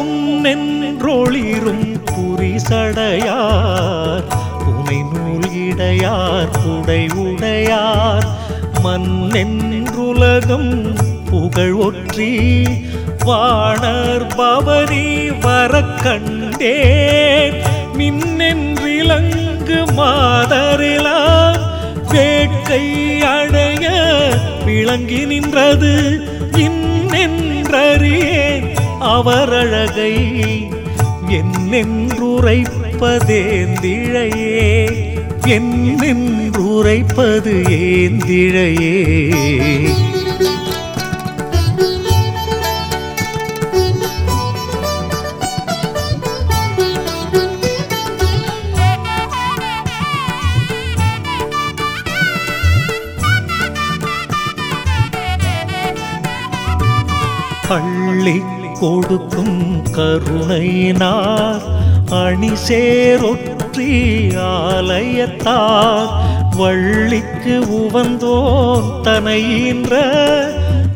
பொன்னென்றொளிரும் புரிசடையார். புனை நூல் இடையார் புடை உடையார். மண்ணென்றுலகம் புகழ் ஒற்றி வாணர் பவரி வர கண்டேன். மின்னென்றிலங்கு மாதரிலாம் வேட்கை அடைய விளங்கி நின்றது. இன்னென்றறியேன் அவர் அழகை என்னென்றுரைப்பதேந்திழையே? என்னென்றுரைப்பது ஏந்திழையே? அள்ளி கொடுக்கும் கருணையினார். அணி சேரொற்றி ஆலயத்தார். வள்ளிக்கு உவந்தோன் தனையின்ற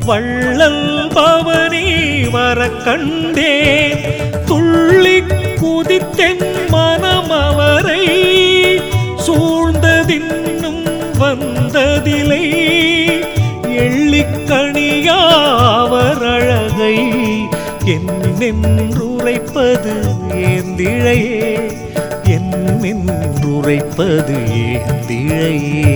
வள்ளல் பவனி வர கண்டேன். துள்ளி குதித்தென் மனம் அவரை சூழ்ந்ததின்னும் வந்ததிலை. எள்ளிக்கணியாவர் அழகை என்னென்றுரைப்பது ஏந்திழையே என்னென்றுரைப்பது ஏந்திழையே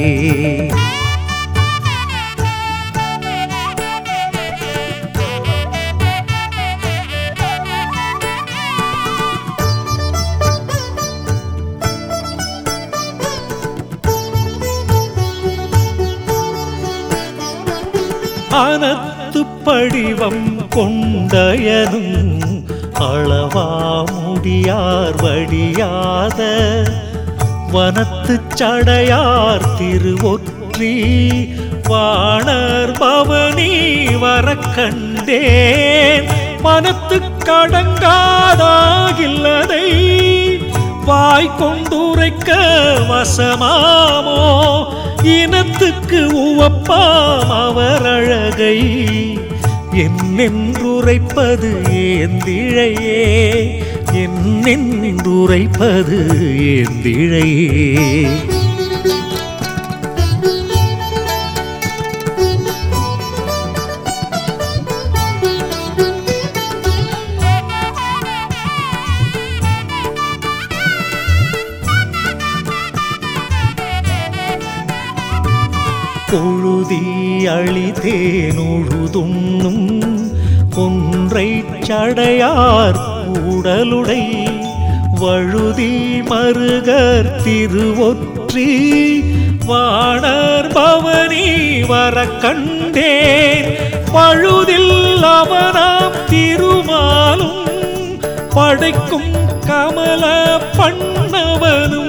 ஆனத் முத்துப்படிவம் கொண்டயனும் அளவா முடியார் வடியாத வனத்து சடையார் திருவொற்றி வாணர் பவனி வர கண்டேன். மனத்து கடங்காதாகில்லதை வாய் கொண்டுரைக்க வசமாமோ? இனத்துக்கு உவப்பாம் அவர் என்னென்றுரைப்பது ஏந்திழையே என்னென்றுரைப்பது ஏந்திழையே பொழுதி அழிதேனுழுதுண்ணும் ஒன்றை சடையார் கூடலுடை வழுதி மருகர் திருவொற்றி வாணர் பவனி வர கண்டேன். பழுதில் அவனாம் திருமாலும் படைக்கும் கமல பண்ணவனும்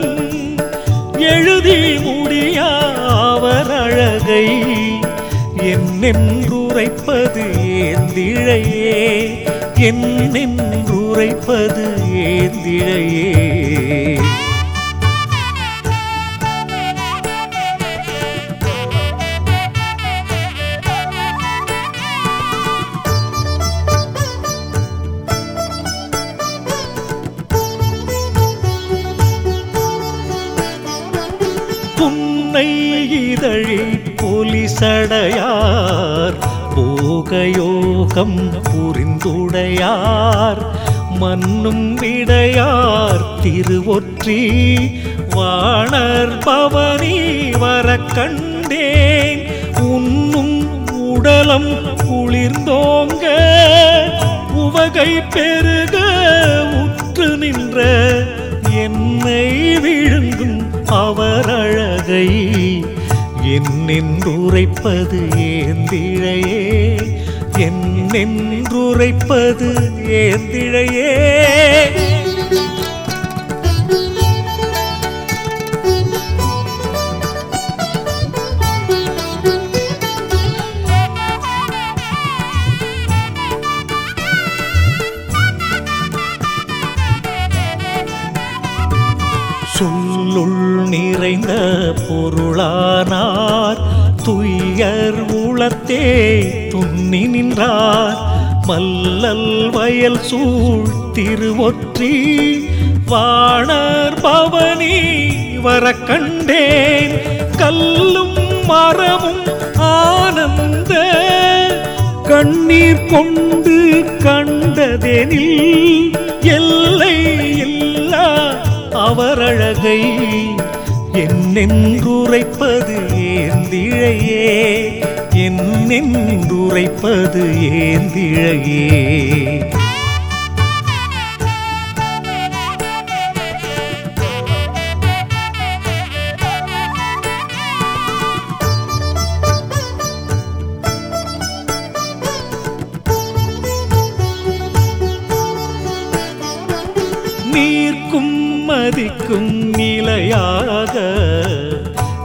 என்னென்றுரைப்பது ஏந்திழையே? என்னென்றுரைப்பது ஏந்திழையே? புன்னை இதழி பொலிசடையார் போகயோகம் புரிந்துடையார். மண்ணும் விடையார் திருவொற்றி. வாணர் பவனி வர கண்டேன். உண்ணும் உடலம் குளிர்ந்தோங்க. உவகை பெருக உற்று நின்ற. என்னை விழுங்கும் அவர் அழகை என்னென்றுரைப்பது ஏந்திழையே என்னென்றுரைப்பது ஏந்திழையே நிறைந்த பொருளானார். துயர் உளத்தே துண்ணி நின்றார். மல்லல் வயல் சூழ் திருவொற்றி வாணர் பவனி வர கண்டேன். கல்லும் மரமும் ஆனந்த கண்ணீர் கொண்டு கண்டதெனில் எல்லை இல்லா அவரழகை என்னென்றுரைப்பது ஏந்திழையே என்னென்றுரைப்பது ஏந்திழையே நீர்க்கும் மதிக்கும் நிலையாக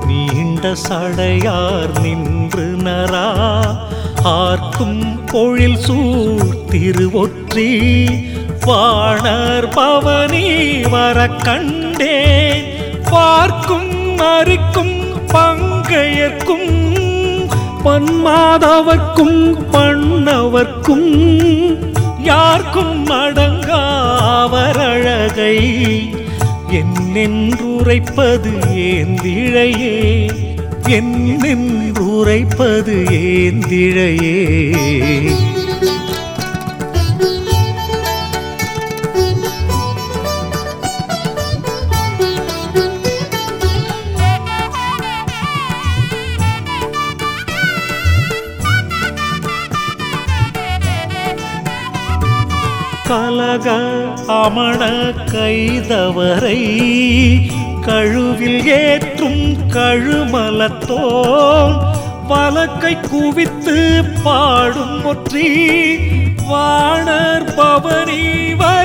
நீண்ட சடையார் நின்று நரா. ஆர்க்கும் பொழில் சூழ் திருவொற்றி வாணர் பவனி வர கண்டேன். பார்க்கும் அரிக்கும் பங்கையர்க்கும் பன்மாதவர்க்கும் பண்ணவர்க்கும் யார்க்கும் அடங்காவரழகை என்னென்றுரைப்பது ஏந்திழையே என்னென்றுரைப்பது ஏந்திழையே கலக அமண கைதவரை கழுவில் ஏற்றும் கழுமலத்தோன் பலக்கை குவித்து பாடும் ஒற்றி வாணர் பவனி வர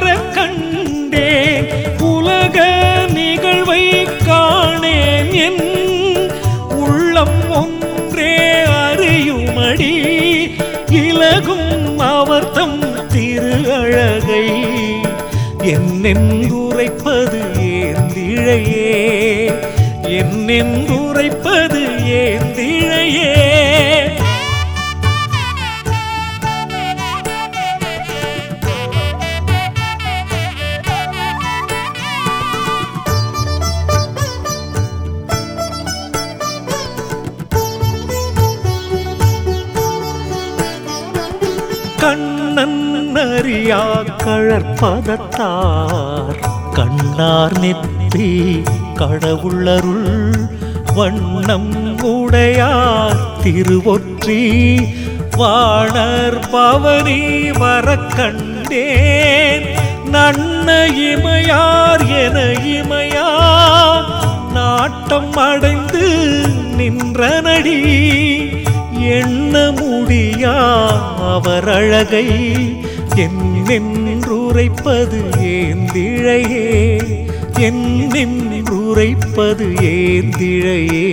அழகை என்னென்றுரைப்பது ஏந்திழையே? என்னென்றுரைப்பது ஏந்திழையே? அறியா கழற்பதத்தார் கண்ணார் நெற்றி கடவுளருள் வண்ணம் உடையார். திருவொற்றி வாணர் பவனி வரக்கண்டேன் நன்ன இமையார் என இமையா. நாட்டம் அடைந்து நின்ற நடி எண்ண முடியா அவர் அழகை என்னென்றுரைப்பது ஏந்திழையே என்னென்றுரைப்பது ஏந்திழையே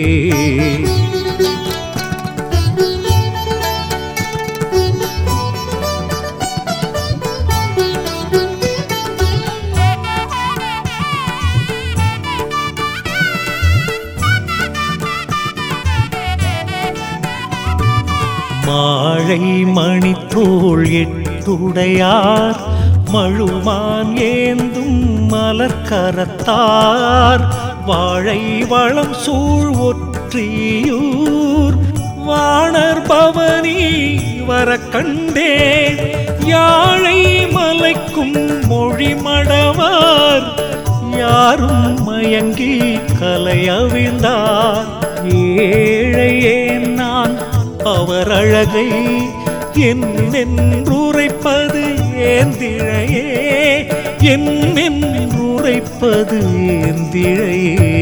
மாழை மணித்தோள் எட்டு எட்டுடையார் மழுமான் ஏந்தும் மலர்கரத்தார் வாழை வளம் சூழ் ஒற்றியூர். வாணர் பவனி வர கண்டேன் யாழை மலைக்கும் மொழி மடவார். யாரும் மயங்கி கலையவிழ்ந்தார் ஏழையே நான்? அவர் அழகை என்னென்றுரைப்பது ஏந்திழையே என்னென்றுரைப்பது ஏந்திழையே